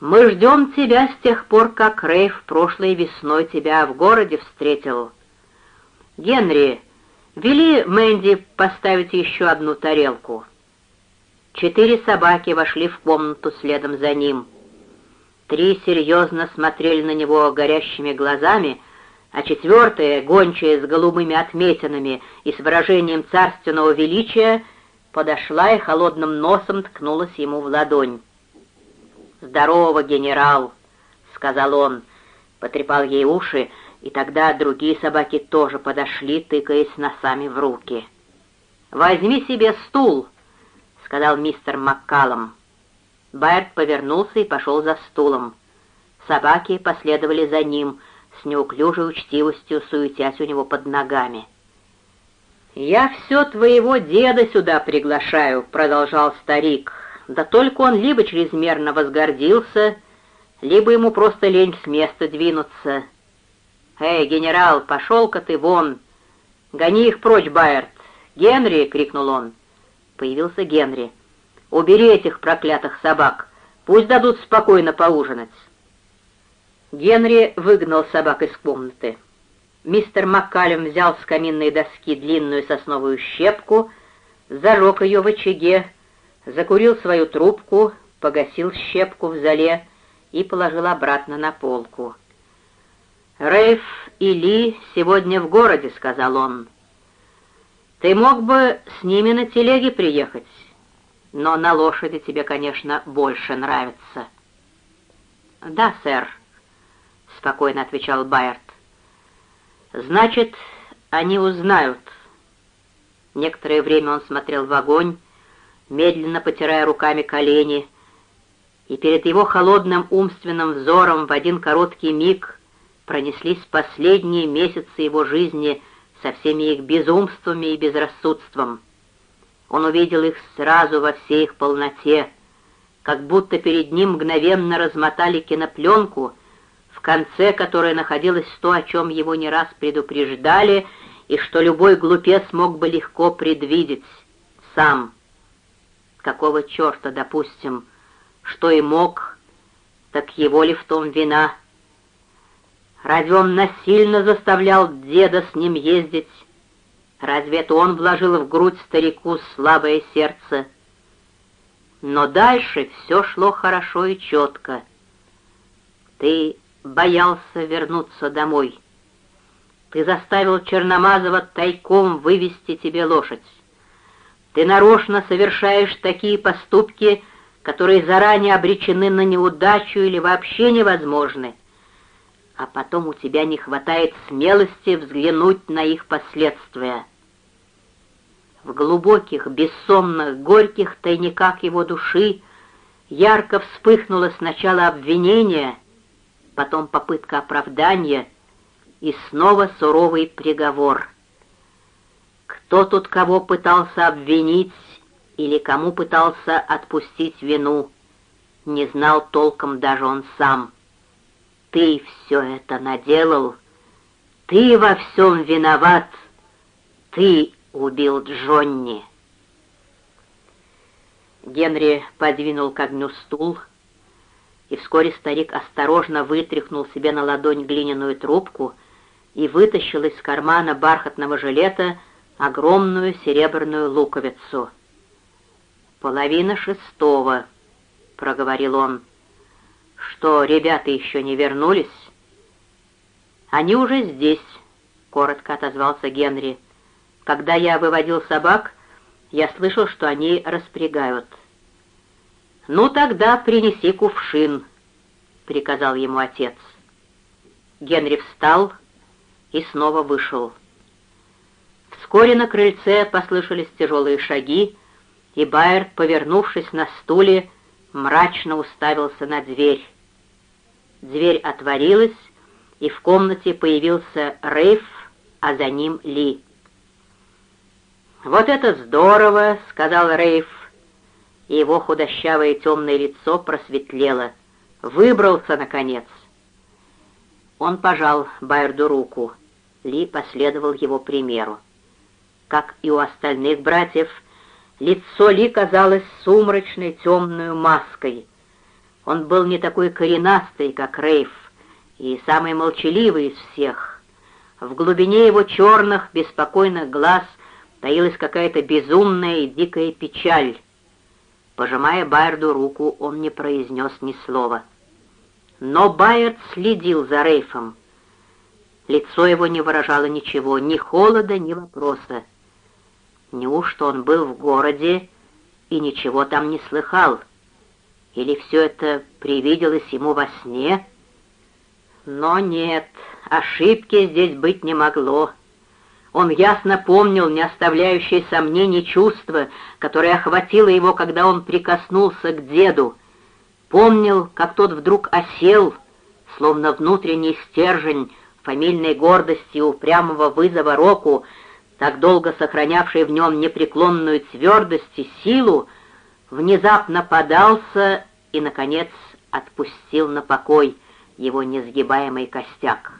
Мы ждем тебя с тех пор, как Рейв прошлой весной тебя в городе встретил. Генри, вели Мэнди поставить еще одну тарелку. Четыре собаки вошли в комнату следом за ним. Три серьезно смотрели на него горящими глазами, а четвертая, гончая с голубыми отметинами и с выражением царственного величия, подошла и холодным носом ткнулась ему в ладонь. «Здорово, генерал!» — сказал он, потрепал ей уши, и тогда другие собаки тоже подошли, тыкаясь носами в руки. «Возьми себе стул!» — сказал мистер Маккалом. Байерт повернулся и пошел за стулом. Собаки последовали за ним, с неуклюжей учтивостью суетясь у него под ногами. «Я все твоего деда сюда приглашаю», — продолжал старик. «Да только он либо чрезмерно возгордился, либо ему просто лень с места двинуться. Эй, генерал, пошел-ка ты вон! Гони их прочь, Байерт! Генри!» — крикнул он. Появился Генри. «Убери этих проклятых собак! Пусть дадут спокойно поужинать!» Генри выгнал собак из комнаты. Мистер Маккалем взял с каминной доски длинную сосновую щепку, зажег ее в очаге, закурил свою трубку, погасил щепку в зале и положил обратно на полку. «Рейф и Ли сегодня в городе», — сказал он. «Ты мог бы с ними на телеге приехать, но на лошади тебе, конечно, больше нравится». «Да, сэр», — спокойно отвечал Байерт. «Значит, они узнают». Некоторое время он смотрел в огонь, медленно потирая руками колени, и перед его холодным умственным взором в один короткий миг пронеслись последние месяцы его жизни со всеми их безумствами и безрассудством. Он увидел их сразу во всей их полноте, как будто перед ним мгновенно размотали кинопленку, в конце которой находилось то, о чем его не раз предупреждали, и что любой глупец мог бы легко предвидеть сам. Какого черта, допустим, что и мог, так его ли в том вина? Разве он насильно заставлял деда с ним ездить? Разве это он вложил в грудь старику слабое сердце? Но дальше все шло хорошо и четко. Ты боялся вернуться домой. Ты заставил Черномазова тайком вывести тебе лошадь. Ты нарочно совершаешь такие поступки, которые заранее обречены на неудачу или вообще невозможны, а потом у тебя не хватает смелости взглянуть на их последствия. В глубоких, бессонных, горьких тайниках его души ярко вспыхнуло сначала обвинение, потом попытка оправдания и снова суровый приговор. Кто тут кого пытался обвинить или кому пытался отпустить вину, не знал толком даже он сам. Ты все это наделал, ты во всем виноват, ты убил Джонни. Генри подвинул к огню стул, и вскоре старик осторожно вытряхнул себе на ладонь глиняную трубку и вытащил из кармана бархатного жилета огромную серебряную луковицу. «Половина шестого», — проговорил он. «Что, ребята еще не вернулись?» «Они уже здесь», — коротко отозвался Генри. «Когда я выводил собак, я слышал, что они распрягают». «Ну тогда принеси кувшин», — приказал ему отец. Генри встал и снова вышел. Вскоре на крыльце послышались тяжелые шаги, и Байер, повернувшись на стуле, мрачно уставился на дверь. Дверь отворилась, и в комнате появился Рейф, а за ним Ли. «Вот это здорово!» — сказал Рейф, и его худощавое темное лицо просветлело. «Выбрался, наконец!» Он пожал Байерду руку. Ли последовал его примеру. Как и у остальных братьев, лицо Ли казалось сумрачной темной маской. Он был не такой коренастый, как Рейф, и самый молчаливый из всех. В глубине его черных, беспокойных глаз таилась какая-то безумная и дикая печаль. Пожимая Байерду руку, он не произнес ни слова. Но Байерд следил за Рейфом. Лицо его не выражало ничего, ни холода, ни вопроса. Неужто он был в городе и ничего там не слыхал? Или все это привиделось ему во сне? Но нет, ошибки здесь быть не могло. Он ясно помнил не оставляющее сомнений чувство, которое охватило его, когда он прикоснулся к деду. Помнил, как тот вдруг осел, словно внутренний стержень фамильной гордости упрямого вызова Року, так долго сохранявший в нем непреклонную твердость и силу, внезапно подался и, наконец, отпустил на покой его несгибаемый костяк.